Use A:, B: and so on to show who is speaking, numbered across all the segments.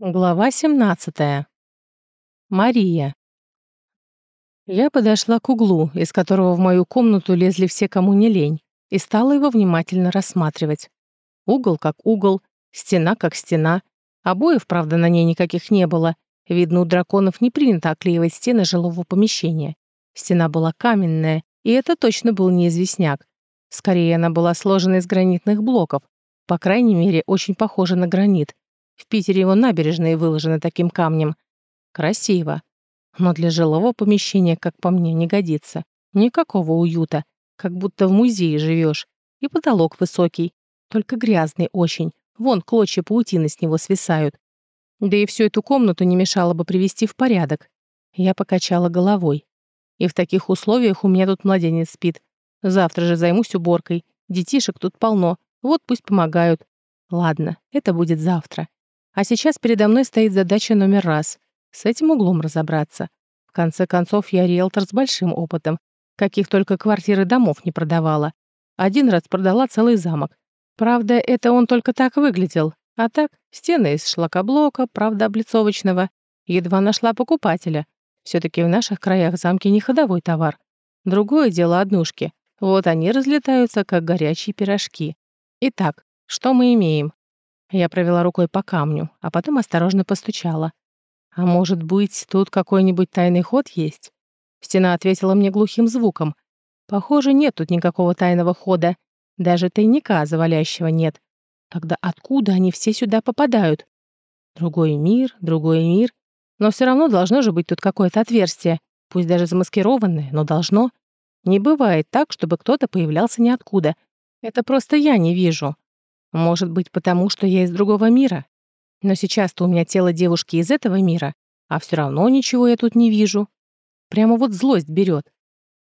A: Глава 17. Мария. Я подошла к углу, из которого в мою комнату лезли все, кому не лень, и стала его внимательно рассматривать. Угол как угол, стена как стена. Обоев, правда, на ней никаких не было. Видно, у драконов не принято оклеивать стены жилого помещения. Стена была каменная, и это точно был не известняк. Скорее, она была сложена из гранитных блоков. По крайней мере, очень похожа на гранит, в Питере его набережные выложены таким камнем. Красиво. Но для жилого помещения, как по мне, не годится. Никакого уюта. Как будто в музее живешь. И потолок высокий. Только грязный очень. Вон клочья паутины с него свисают. Да и всю эту комнату не мешало бы привести в порядок. Я покачала головой. И в таких условиях у меня тут младенец спит. Завтра же займусь уборкой. Детишек тут полно. Вот пусть помогают. Ладно, это будет завтра. А сейчас передо мной стоит задача номер раз — с этим углом разобраться. В конце концов, я риэлтор с большим опытом, каких только квартиры домов не продавала. Один раз продала целый замок. Правда, это он только так выглядел. А так, стены из шлакоблока, правда, облицовочного. Едва нашла покупателя. все таки в наших краях замки не ходовой товар. Другое дело однушки. Вот они разлетаются, как горячие пирожки. Итак, что мы имеем? Я провела рукой по камню, а потом осторожно постучала. «А может быть, тут какой-нибудь тайный ход есть?» Стена ответила мне глухим звуком. «Похоже, нет тут никакого тайного хода. Даже тайника завалящего нет. Тогда откуда они все сюда попадают? Другой мир, другой мир. Но все равно должно же быть тут какое-то отверстие. Пусть даже замаскированное, но должно. Не бывает так, чтобы кто-то появлялся ниоткуда. Это просто я не вижу. Может быть, потому что я из другого мира. Но сейчас-то у меня тело девушки из этого мира, а все равно ничего я тут не вижу. Прямо вот злость берет.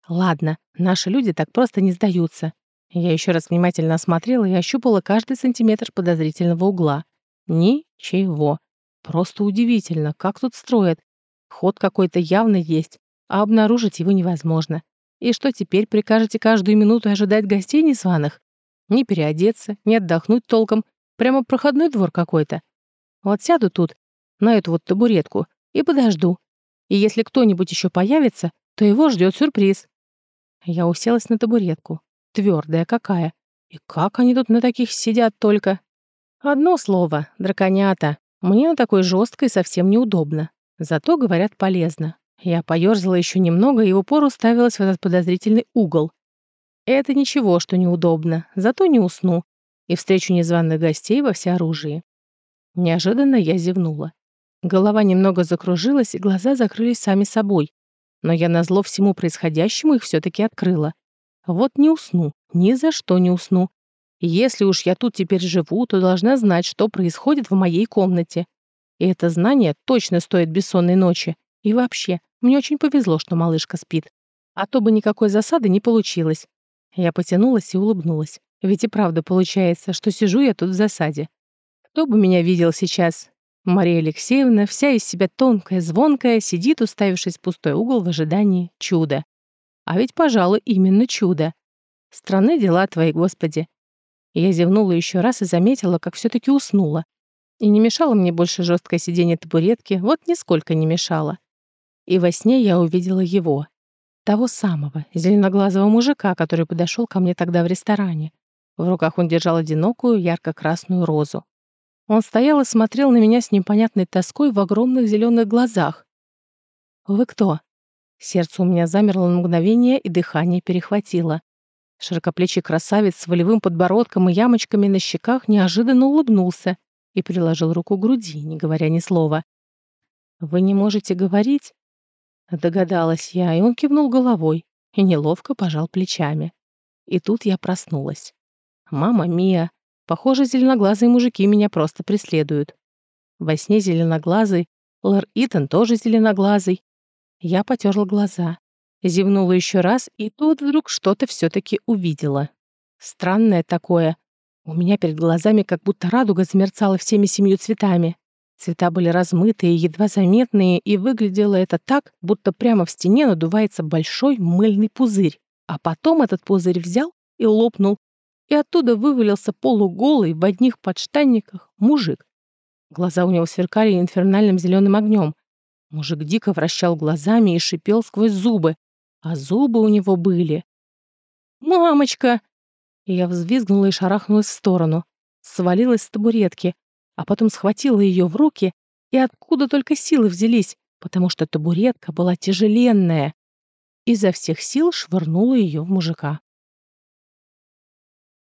A: Ладно, наши люди так просто не сдаются. Я еще раз внимательно осмотрела и ощупала каждый сантиметр подозрительного угла. Ничего. Просто удивительно, как тут строят. Ход какой-то явно есть, а обнаружить его невозможно. И что теперь прикажете каждую минуту ожидать гостей незваных? Ни переодеться, ни отдохнуть толком. Прямо проходной двор какой-то. Вот сяду тут, на эту вот табуретку, и подожду. И если кто-нибудь еще появится, то его ждет сюрприз. Я уселась на табуретку. Твердая какая. И как они тут на таких сидят только? Одно слово — драконята. Мне на такой жесткой совсем неудобно. Зато, говорят, полезно. Я поёрзала еще немного и в упор уставилась в этот подозрительный угол. Это ничего, что неудобно, зато не усну и встречу незваных гостей во всеоружии. Неожиданно я зевнула. Голова немного закружилась, и глаза закрылись сами собой. Но я назло всему происходящему их все таки открыла. Вот не усну, ни за что не усну. Если уж я тут теперь живу, то должна знать, что происходит в моей комнате. И это знание точно стоит бессонной ночи. И вообще, мне очень повезло, что малышка спит. А то бы никакой засады не получилось. Я потянулась и улыбнулась. Ведь и правда получается, что сижу я тут в засаде. Кто бы меня видел сейчас? Мария Алексеевна, вся из себя тонкая, звонкая, сидит, уставившись в пустой угол в ожидании чуда. А ведь, пожалуй, именно чудо. Страны дела твои, Господи. Я зевнула еще раз и заметила, как все таки уснула. И не мешало мне больше жесткое сиденье табуретки, вот нисколько не мешало. И во сне я увидела его, того самого, зеленоглазого мужика, который подошел ко мне тогда в ресторане. В руках он держал одинокую ярко-красную розу. Он стоял и смотрел на меня с непонятной тоской в огромных зеленых глазах. «Вы кто?» Сердце у меня замерло на мгновение, и дыхание перехватило. Широкоплечий красавец с волевым подбородком и ямочками на щеках неожиданно улыбнулся и приложил руку к груди, не говоря ни слова. «Вы не можете говорить?» Догадалась я, и он кивнул головой и неловко пожал плечами. И тут я проснулась. «Мама Мия, похоже, зеленоглазые мужики меня просто преследуют». Во сне зеленоглазый, Лэр Итан тоже зеленоглазый. Я потерла глаза, зевнула еще раз, и тут вдруг что-то все-таки увидела. Странное такое. У меня перед глазами как будто радуга замерцала всеми семью цветами. Цвета были размытые, едва заметные, и выглядело это так, будто прямо в стене надувается большой мыльный пузырь. А потом этот пузырь взял и лопнул, и оттуда вывалился полуголый в одних подштанниках мужик. Глаза у него сверкали инфернальным зеленым огнем. Мужик дико вращал глазами и шипел сквозь зубы, а зубы у него были. «Мамочка!» Я взвизгнула и шарахнулась в сторону. Свалилась с табуретки, а потом схватила ее в руки, и откуда только силы взялись, потому что табуретка была тяжеленная. Изо всех сил швырнула ее в мужика.